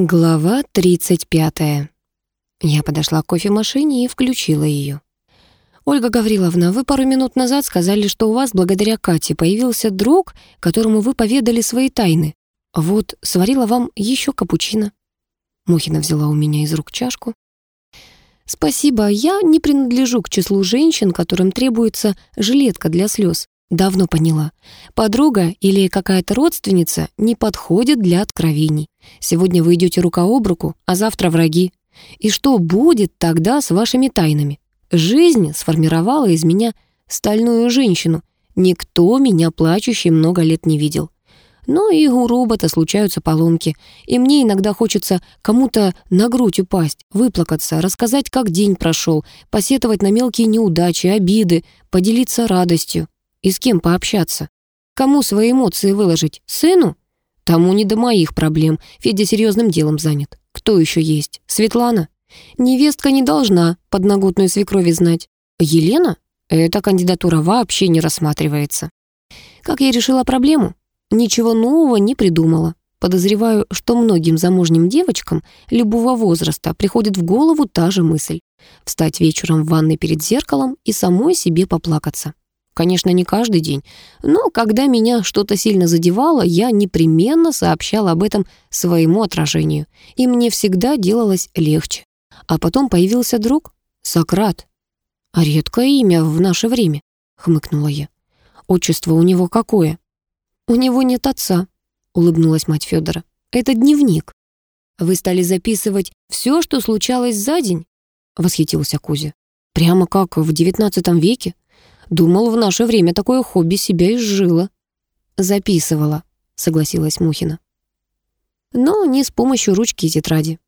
Глава 35. Я подошла к кофемашине и включила ее. «Ольга Гавриловна, вы пару минут назад сказали, что у вас благодаря Кате появился друг, которому вы поведали свои тайны. Вот, сварила вам еще капучино». Мухина взяла у меня из рук чашку. «Спасибо, я не принадлежу к числу женщин, которым требуется жилетка для слез. Давно поняла. Подруга или какая-то родственница не подходит для откровений. Сегодня вы идете рука об руку, а завтра враги. И что будет тогда с вашими тайнами? Жизнь сформировала из меня стальную женщину. Никто меня плачущей много лет не видел. Но и у робота случаются поломки, и мне иногда хочется кому-то на грудь упасть, выплакаться, рассказать, как день прошел, посетовать на мелкие неудачи, обиды, поделиться радостью. И с кем пообщаться? Кому свои эмоции выложить? Сыну? Тому не до моих проблем. Федя серьезным делом занят. Кто еще есть? Светлана? Невестка не должна подноготную свекрови знать. Елена? Эта кандидатура вообще не рассматривается. Как я решила проблему? Ничего нового не придумала. Подозреваю, что многим замужним девочкам любого возраста приходит в голову та же мысль. Встать вечером в ванной перед зеркалом и самой себе поплакаться. Конечно, не каждый день, но когда меня что-то сильно задевало, я непременно сообщала об этом своему отражению, и мне всегда делалось легче. А потом появился друг Сократ. «А редкое имя в наше время», — хмыкнула я. «Отчество у него какое?» «У него нет отца», — улыбнулась мать Федора. «Это дневник». «Вы стали записывать все, что случалось за день?» — восхитился Кузя. «Прямо как в девятнадцатом веке?» Думал, в наше время такое хобби себя изжило. Записывала, согласилась Мухина. Но не с помощью ручки и тетради.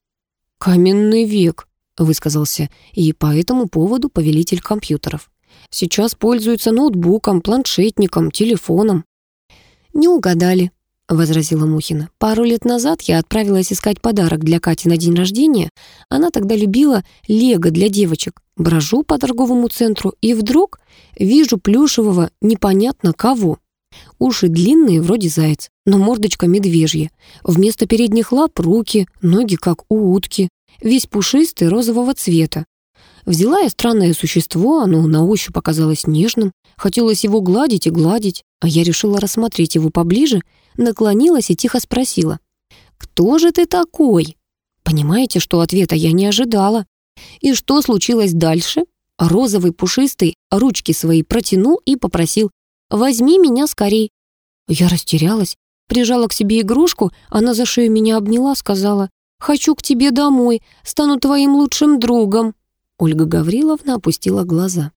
«Каменный век», — высказался и по этому поводу повелитель компьютеров. «Сейчас пользуются ноутбуком, планшетником, телефоном». «Не угадали», — возразила Мухина. «Пару лет назад я отправилась искать подарок для Кати на день рождения. Она тогда любила лего для девочек. Брожу по торговому центру и вдруг вижу плюшевого непонятно кого. Уши длинные, вроде заяц, но мордочка медвежья. Вместо передних лап руки, ноги как у утки. Весь пушистый розового цвета. Взяла я странное существо, оно на ощупь оказалось нежным. Хотелось его гладить и гладить, а я решила рассмотреть его поближе, наклонилась и тихо спросила. «Кто же ты такой?» Понимаете, что ответа я не ожидала. И что случилось дальше? Розовый пушистый ручки свои протянул и попросил «Возьми меня скорей». Я растерялась, прижала к себе игрушку, она за шею меня обняла, сказала «Хочу к тебе домой, стану твоим лучшим другом». Ольга Гавриловна опустила глаза.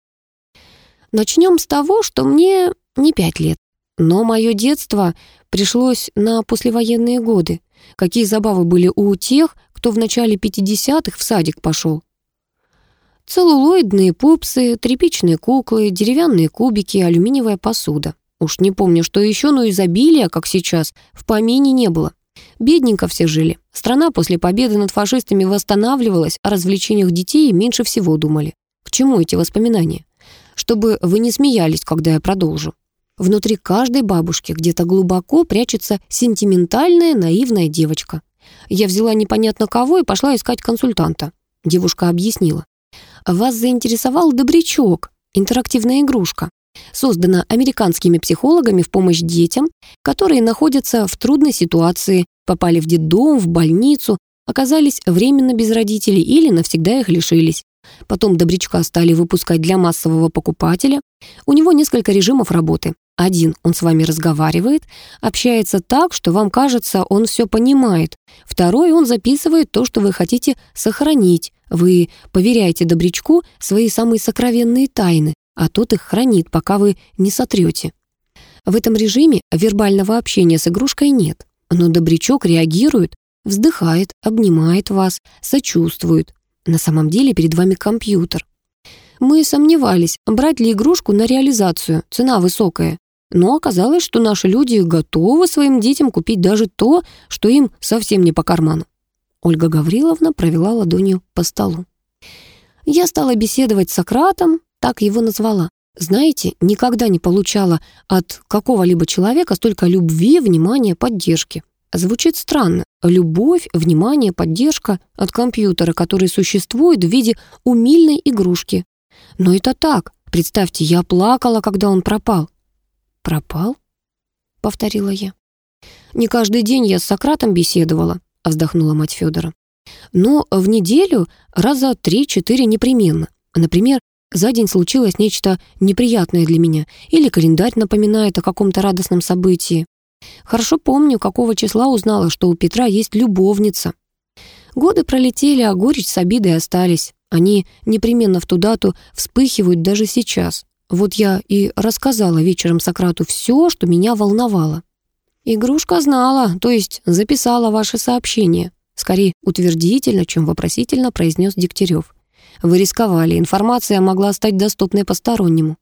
Начнем с того, что мне не пять лет. Но мое детство пришлось на послевоенные годы. Какие забавы были у тех, кто в начале 50-х в садик пошел. Целлулоидные пупсы, тряпичные куклы, деревянные кубики, алюминиевая посуда. Уж не помню, что еще, но изобилия, как сейчас, в помине не было. Бедненько все жили. Страна после победы над фашистами восстанавливалась, о развлечениях детей меньше всего думали. К чему эти воспоминания? Чтобы вы не смеялись, когда я продолжу. Внутри каждой бабушки где-то глубоко прячется сентиментальная, наивная девочка. Я взяла непонятно кого и пошла искать консультанта. Девушка объяснила. Вас заинтересовал добрячок, интерактивная игрушка. Создана американскими психологами в помощь детям, которые находятся в трудной ситуации, попали в детдом, в больницу, оказались временно без родителей или навсегда их лишились. Потом добрячка стали выпускать для массового покупателя. У него несколько режимов работы. Один, он с вами разговаривает, общается так, что вам кажется, он все понимает. Второй, он записывает то, что вы хотите сохранить. Вы поверяете добрячку свои самые сокровенные тайны, а тот их хранит, пока вы не сотрете. В этом режиме вербального общения с игрушкой нет, но добрячок реагирует, вздыхает, обнимает вас, сочувствует. На самом деле перед вами компьютер. Мы сомневались, брать ли игрушку на реализацию, цена высокая. Но оказалось, что наши люди готовы своим детям купить даже то, что им совсем не по карману. Ольга Гавриловна провела ладонью по столу. Я стала беседовать с Сократом, так его назвала. Знаете, никогда не получала от какого-либо человека столько любви, внимания, поддержки. Звучит странно, любовь, внимание, поддержка от компьютера, который существует в виде умильной игрушки. Но это так. Представьте, я плакала, когда он пропал. «Пропал?» — повторила я. «Не каждый день я с Сократом беседовала», — вздохнула мать Федора. «Но в неделю раза три-четыре непременно. Например, за день случилось нечто неприятное для меня, или календарь напоминает о каком-то радостном событии. Хорошо помню, какого числа узнала, что у Петра есть любовница. Годы пролетели, а горечь с обидой остались. Они непременно в ту дату вспыхивают даже сейчас. Вот я и рассказала вечером Сократу все, что меня волновало. Игрушка знала, то есть записала ваше сообщение. Скорее утвердительно, чем вопросительно произнес Дегтярев. Вы рисковали, информация могла стать доступной постороннему.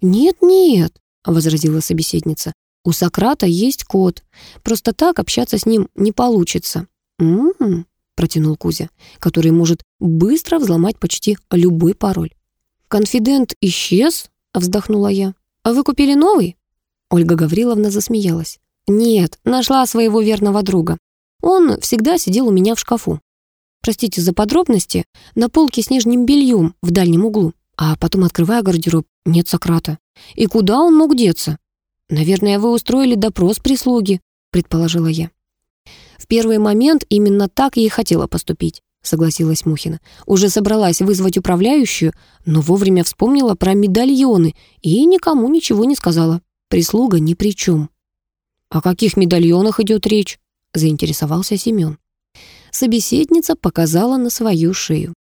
«Нет-нет», — возразила собеседница, «у Сократа есть код. Просто так общаться с ним не получится». «М-м-м», протянул Кузя, который может быстро взломать почти любой пароль. «Конфидент исчез?» — вздохнула я. «А вы купили новый?» Ольга Гавриловна засмеялась. «Нет, нашла своего верного друга. Он всегда сидел у меня в шкафу. Простите за подробности, на полке с нижним бельем в дальнем углу. А потом, открывая гардероб, нет Сократа. И куда он мог деться? Наверное, вы устроили допрос прислуги, предположила я. В первый момент именно так я и хотела поступить, согласилась Мухина. Уже собралась вызвать управляющую, но вовремя вспомнила про медальоны и никому ничего не сказала. Прислуга ни при чем. «О каких медальонах идет речь?» — заинтересовался Семен. Собеседница показала на свою шею.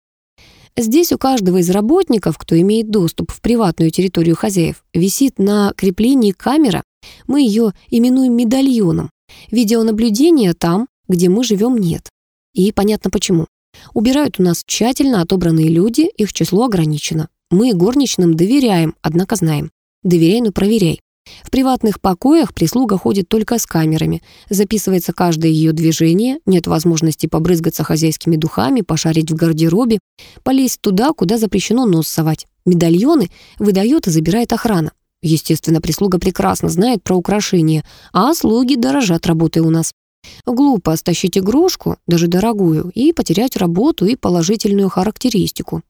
Здесь у каждого из работников, кто имеет доступ в приватную территорию хозяев, висит на креплении камера. Мы ее именуем медальоном. Видеонаблюдения там, где мы живем, нет. И понятно почему. Убирают у нас тщательно отобранные люди, их число ограничено. Мы горничным доверяем, однако знаем. Доверяй, но проверяй. В приватных покоях прислуга ходит только с камерами. Записывается каждое ее движение, нет возможности побрызгаться хозяйскими духами, пошарить в гардеробе, полезть туда, куда запрещено нос совать. Медальоны выдает и забирает охрана. Естественно, прислуга прекрасно знает про украшения, а слуги дорожат работой у нас. Глупо стащить игрушку, даже дорогую, и потерять работу и положительную характеристику.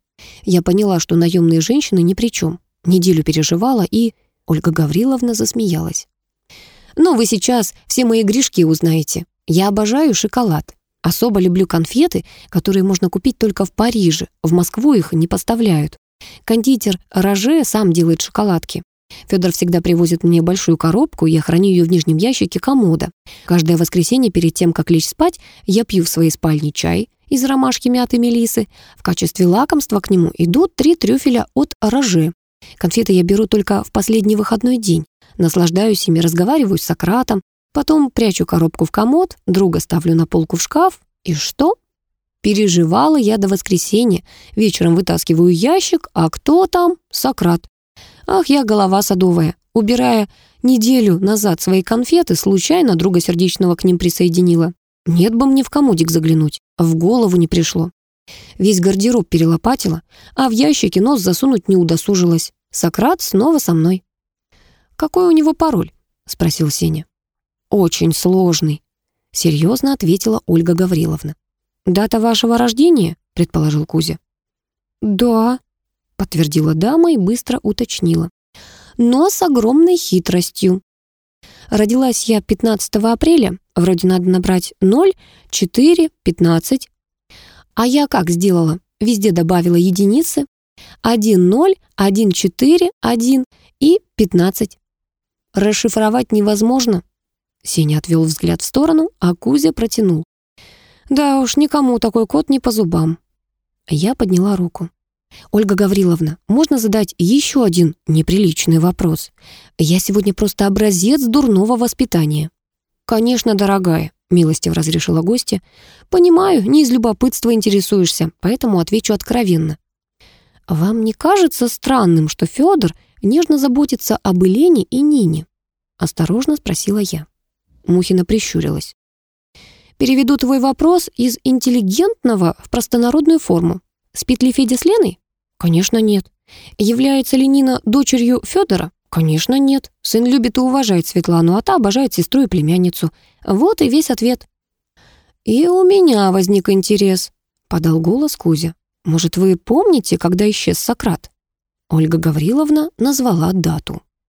Я поняла, что наемные женщины ни при чем. Неделю переживала и Ольга Гавриловна засмеялась. «Но вы сейчас все мои грешки узнаете. Я обожаю шоколад. Особо люблю конфеты, которые можно купить только в Париже. В Москву их не поставляют. Кондитер Роже сам делает шоколадки. Федор всегда привозит мне большую коробку, я храню ее в нижнем ящике комода. Каждое воскресенье перед тем, как лечь спать, я пью в своей спальне чай из ромашки мяты мелисы. В качестве лакомства к нему идут три трюфеля от Роже. Конфеты я беру только в последний выходной день. Наслаждаюсь ими, разговариваю с Сократом, потом прячу коробку в комод, друга ставлю на полку в шкаф. И что? Переживала я до воскресенья. Вечером вытаскиваю ящик, а кто там? Сократ. Ах, я голова садовая. Убирая неделю назад свои конфеты, случайно друга сердечного к ним присоединила. Нет бы мне в комодик заглянуть. В голову не пришло. Весь гардероб перелопатила, а в ящике нос засунуть не удосужилась. Сократ снова со мной. «Какой у него пароль?» — спросил Сеня. «Очень сложный», — серьезно ответила Ольга Гавриловна. «Дата вашего рождения?» — предположил Кузя. «Да», — подтвердила дама и быстро уточнила. «Но с огромной хитростью. Родилась я 15 апреля, вроде надо набрать 0, 4, 15, а я как сделала? Везде добавила единицы. 1, 0, 1, 4, 1 и 15. Расшифровать невозможно. Сеня отвел взгляд в сторону, а Кузя протянул. Да уж, никому такой код не по зубам. Я подняла руку. «Ольга Гавриловна, можно задать еще один неприличный вопрос? Я сегодня просто образец дурного воспитания». «Конечно, дорогая», милостиво разрешила гостья. «Понимаю, не из любопытства интересуешься, поэтому отвечу откровенно. Вам не кажется странным, что Федор нежно заботится об Елене и Нине?» Осторожно спросила я. Мухина прищурилась. «Переведу твой вопрос из интеллигентного в простонародную форму. Спит ли Федя с Леной? Конечно, нет. Является ли Нина дочерью Федора? Конечно, нет. Сын любит и уважает Светлану, а та обожает сестру и племянницу. Вот и весь ответ. «И у меня возник интерес», — подал голос Кузя. «Может, вы помните, когда исчез Сократ?» Ольга Гавриловна назвала дату.